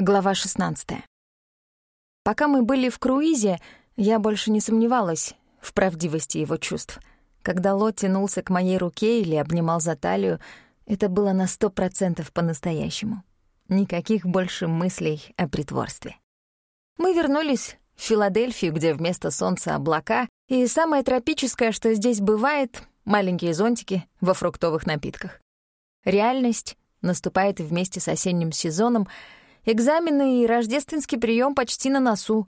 Глава 16. Пока мы были в круизе, я больше не сомневалась в правдивости его чувств. Когда Лот тянулся к моей руке или обнимал за талию, это было на сто процентов по-настоящему. Никаких больше мыслей о притворстве. Мы вернулись в Филадельфию, где вместо солнца облака, и самое тропическое, что здесь бывает — маленькие зонтики во фруктовых напитках. Реальность наступает вместе с осенним сезоном — Экзамены и рождественский прием почти на носу.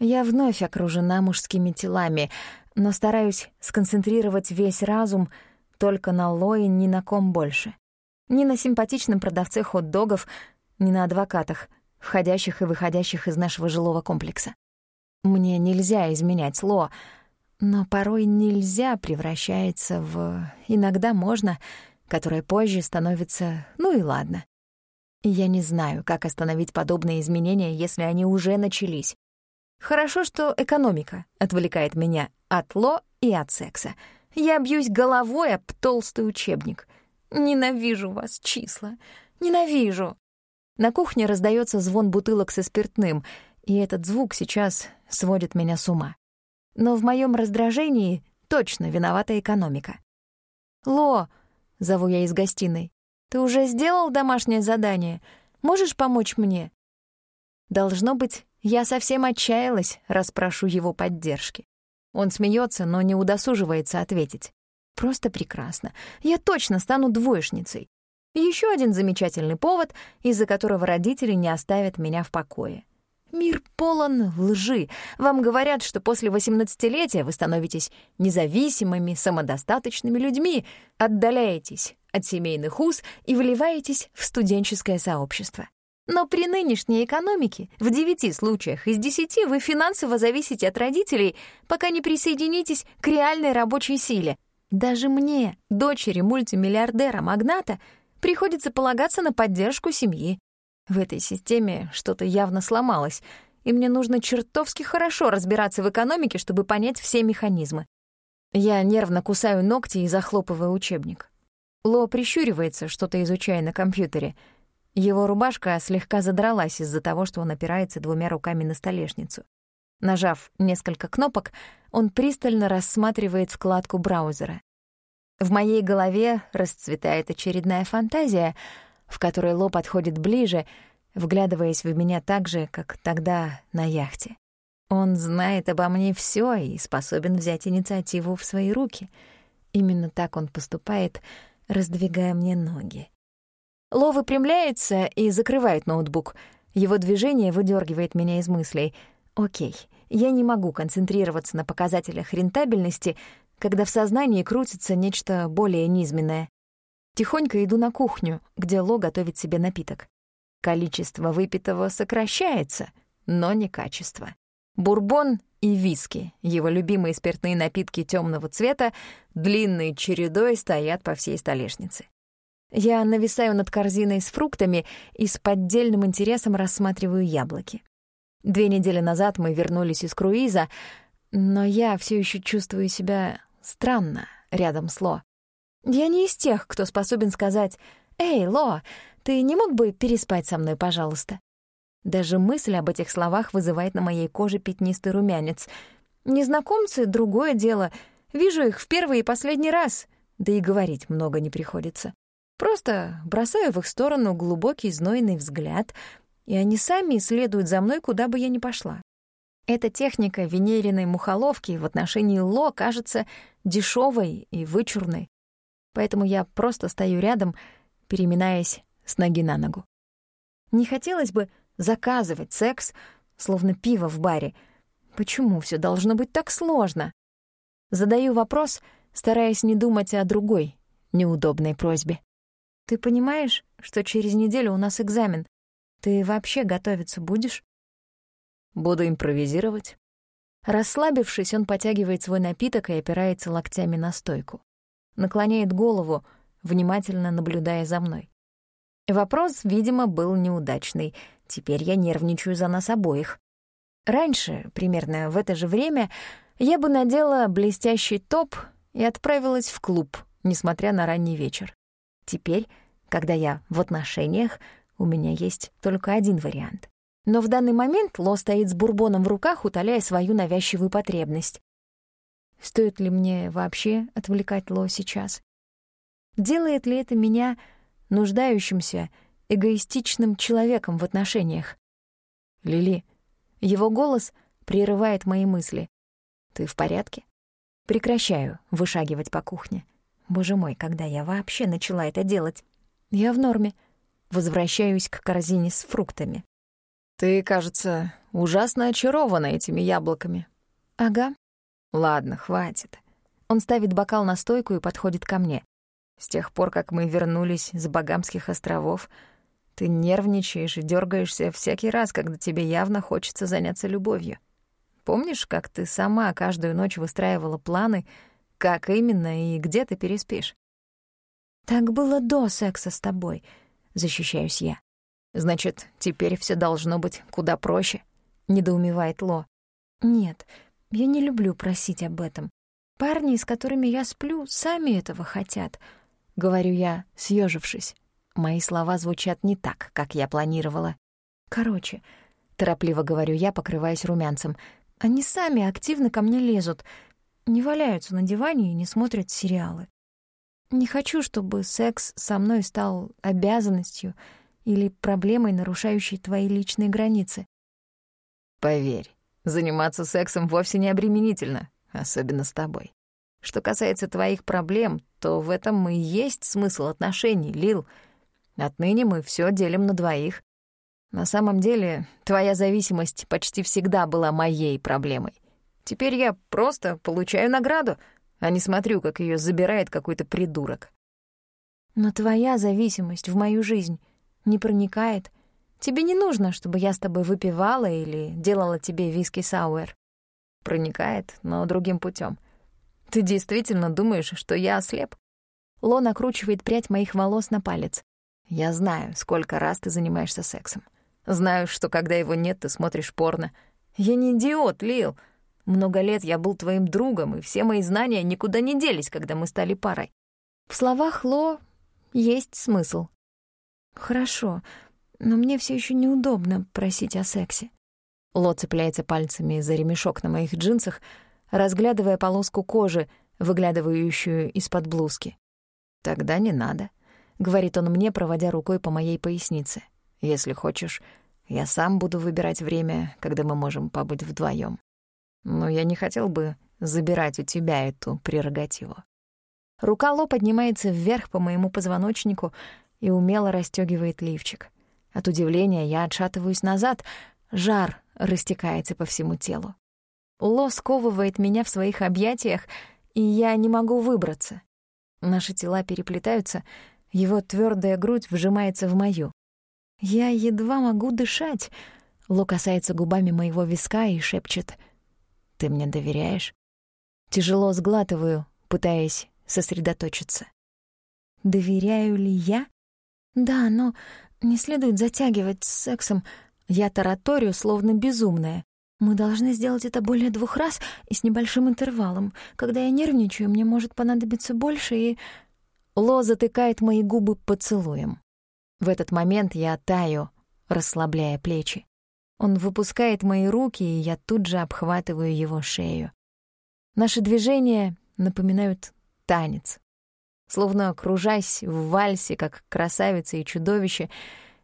Я вновь окружена мужскими телами, но стараюсь сконцентрировать весь разум только на Лое, ни на ком больше. Ни на симпатичном продавце хот-догов, ни на адвокатах, входящих и выходящих из нашего жилого комплекса. Мне нельзя изменять Ло, но порой нельзя превращается в «иногда можно», которое позже становится «ну и ладно». Я не знаю, как остановить подобные изменения, если они уже начались. Хорошо, что экономика отвлекает меня от ло и от секса. Я бьюсь головой об толстый учебник. Ненавижу вас, числа. Ненавижу. На кухне раздается звон бутылок со спиртным, и этот звук сейчас сводит меня с ума. Но в моем раздражении точно виновата экономика. «Ло», — зову я из гостиной, ты уже сделал домашнее задание? Можешь помочь мне?» Должно быть, я совсем отчаялась, раз прошу его поддержки. Он смеется, но не удосуживается ответить. Просто прекрасно. Я точно стану двоечницей. Еще один замечательный повод, из-за которого родители не оставят меня в покое. Мир полон лжи. Вам говорят, что после 18-летия вы становитесь независимыми, самодостаточными людьми, отдаляетесь от семейных уз и вливаетесь в студенческое сообщество. Но при нынешней экономике в девяти случаях из десяти вы финансово зависите от родителей, пока не присоединитесь к реальной рабочей силе. Даже мне, дочери мультимиллиардера-магната, приходится полагаться на поддержку семьи. В этой системе что-то явно сломалось, и мне нужно чертовски хорошо разбираться в экономике, чтобы понять все механизмы. Я нервно кусаю ногти и захлопываю учебник. Ло прищуривается, что-то изучая на компьютере. Его рубашка слегка задралась из-за того, что он опирается двумя руками на столешницу. Нажав несколько кнопок, он пристально рассматривает вкладку браузера. В моей голове расцветает очередная фантазия — в которой Ло подходит ближе, вглядываясь в меня так же, как тогда на яхте. Он знает обо мне все и способен взять инициативу в свои руки. Именно так он поступает, раздвигая мне ноги. Ло выпрямляется и закрывает ноутбук. Его движение выдергивает меня из мыслей. Окей, я не могу концентрироваться на показателях рентабельности, когда в сознании крутится нечто более низменное. Тихонько иду на кухню, где Ло готовит себе напиток. Количество выпитого сокращается, но не качество. Бурбон и виски, его любимые спиртные напитки темного цвета, длинной чередой стоят по всей столешнице. Я нависаю над корзиной с фруктами и с поддельным интересом рассматриваю яблоки. Две недели назад мы вернулись из круиза, но я все еще чувствую себя странно рядом с Ло. Я не из тех, кто способен сказать «Эй, Ло, ты не мог бы переспать со мной, пожалуйста?» Даже мысль об этих словах вызывает на моей коже пятнистый румянец. Незнакомцы — другое дело. Вижу их в первый и последний раз, да и говорить много не приходится. Просто бросаю в их сторону глубокий знойный взгляд, и они сами следуют за мной, куда бы я ни пошла. Эта техника венериной мухоловки в отношении Ло кажется дешевой и вычурной поэтому я просто стою рядом, переминаясь с ноги на ногу. Не хотелось бы заказывать секс, словно пиво в баре. Почему все должно быть так сложно? Задаю вопрос, стараясь не думать о другой неудобной просьбе. «Ты понимаешь, что через неделю у нас экзамен? Ты вообще готовиться будешь?» «Буду импровизировать». Расслабившись, он потягивает свой напиток и опирается локтями на стойку наклоняет голову, внимательно наблюдая за мной. Вопрос, видимо, был неудачный. Теперь я нервничаю за нас обоих. Раньше, примерно в это же время, я бы надела блестящий топ и отправилась в клуб, несмотря на ранний вечер. Теперь, когда я в отношениях, У меня есть только один вариант. Но в данный момент Ло стоит с бурбоном в руках, утоляя свою навязчивую потребность. Стоит ли мне вообще отвлекать Ло сейчас? Делает ли это меня нуждающимся, эгоистичным человеком в отношениях? Лили, его голос прерывает мои мысли. Ты в порядке? Прекращаю вышагивать по кухне. Боже мой, когда я вообще начала это делать? Я в норме. Возвращаюсь к корзине с фруктами. Ты, кажется, ужасно очарована этими яблоками. Ага. Ладно, хватит. Он ставит бокал на стойку и подходит ко мне. С тех пор, как мы вернулись с Багамских островов, ты нервничаешь и дергаешься всякий раз, когда тебе явно хочется заняться любовью. Помнишь, как ты сама каждую ночь выстраивала планы, как именно и где ты переспишь? Так было до секса с тобой, защищаюсь я. Значит, теперь все должно быть куда проще, недоумевает Ло. Нет, я не люблю просить об этом. Парни, с которыми я сплю, сами этого хотят, говорю я, съежившись. Мои слова звучат не так, как я планировала. Короче, торопливо говорю я, покрываясь румянцем. Они сами активно ко мне лезут, не валяются на диване и не смотрят сериалы. Не хочу, чтобы секс со мной стал обязанностью или проблемой, нарушающей твои личные границы. Поверь, заниматься сексом вовсе не обременительно, особенно с тобой. Что касается твоих проблем, то в этом и есть смысл отношений, Лил. Отныне мы все делим на двоих. На самом деле, твоя зависимость почти всегда была моей проблемой. Теперь я просто получаю награду, а не смотрю, как ее забирает какой-то придурок. Но твоя зависимость в мою жизнь не проникает. Тебе не нужно, чтобы я с тобой выпивала или делала тебе виски-сауэр. Проникает, но другим путем. Ты действительно думаешь, что я ослеп? Ло накручивает прядь моих волос на палец. Я знаю, сколько раз ты занимаешься сексом. Знаю, что когда его нет, ты смотришь порно. Я не идиот, Лил. Много лет я был твоим другом, и все мои знания никуда не делись, когда мы стали парой. В словах Ло есть смысл. Хорошо, но мне все еще неудобно просить о сексе. Ло цепляется пальцами за ремешок на моих джинсах, разглядывая полоску кожи, выглядывающую из-под блузки. «Тогда не надо», — говорит он мне, проводя рукой по моей пояснице. Если хочешь, я сам буду выбирать время, когда мы можем побыть вдвоем. Но я не хотел бы забирать у тебя эту прерогативу. Рука Ло поднимается вверх по моему позвоночнику и умело расстёгивает лифчик. От удивления я отшатываюсь назад, жар растекается по всему телу. Ло сковывает меня в своих объятиях, и я не могу выбраться. Наши тела переплетаются, его твёрдая грудь вжимается в мою. Я едва могу дышать. Ло касается губами моего виска и шепчет. «Ты мне доверяешь?» Тяжело сглатываю, пытаясь сосредоточиться. «Доверяю ли я?» «Да, но не следует затягивать с сексом. Я тараторию, словно безумная. Мы должны сделать это более двух раз и с небольшим интервалом. Когда я нервничаю, мне может понадобиться больше, и...» Ло затыкает мои губы поцелуем. В этот момент я таю, расслабляя плечи. Он выпускает мои руки, и я тут же обхватываю его шею. Наши движения напоминают танец. Словно кружась в вальсе, как красавица и чудовище,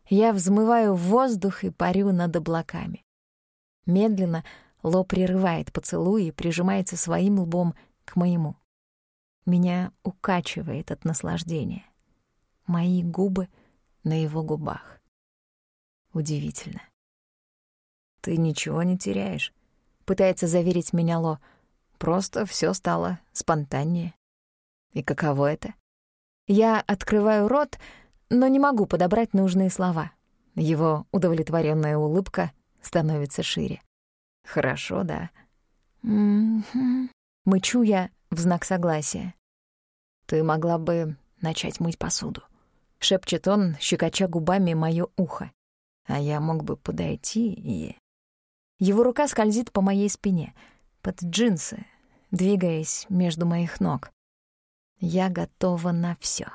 я взмываю в воздух и парю над облаками. Медленно Ло прерывает поцелуй и прижимается своим лбом к моему. Меня укачивает от наслаждения. Мои губы — на его губах. Удивительно. «Ты ничего не теряешь», — пытается заверить меня Ло. «Просто все стало спонтаннее». «И каково это?» Я открываю рот, но не могу подобрать нужные слова. Его удовлетворенная улыбка становится шире. «Хорошо, да». «М-м-м», мычу я в знак согласия. «Ты могла бы начать мыть посуду», — шепчет он, щекоча губами моё ухо. «А я мог бы подойти и...» Его рука скользит по моей спине, под джинсы, двигаясь между моих ног. Я готова на всё.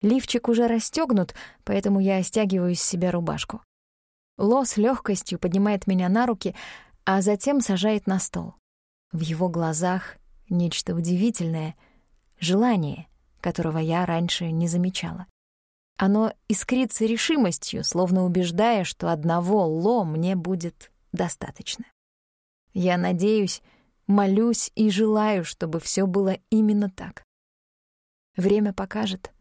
Лифчик уже расстёгнут, поэтому я стягиваю с себя рубашку. Ло с лёгкостью поднимает меня на руки, а затем сажает на стол. В его глазах нечто удивительное — желание, которого я раньше не замечала. Оно искрится решимостью, словно убеждая, что одного Ло мне будет достаточно. Я надеюсь, молюсь и желаю, чтобы всё было именно так. Время покажет.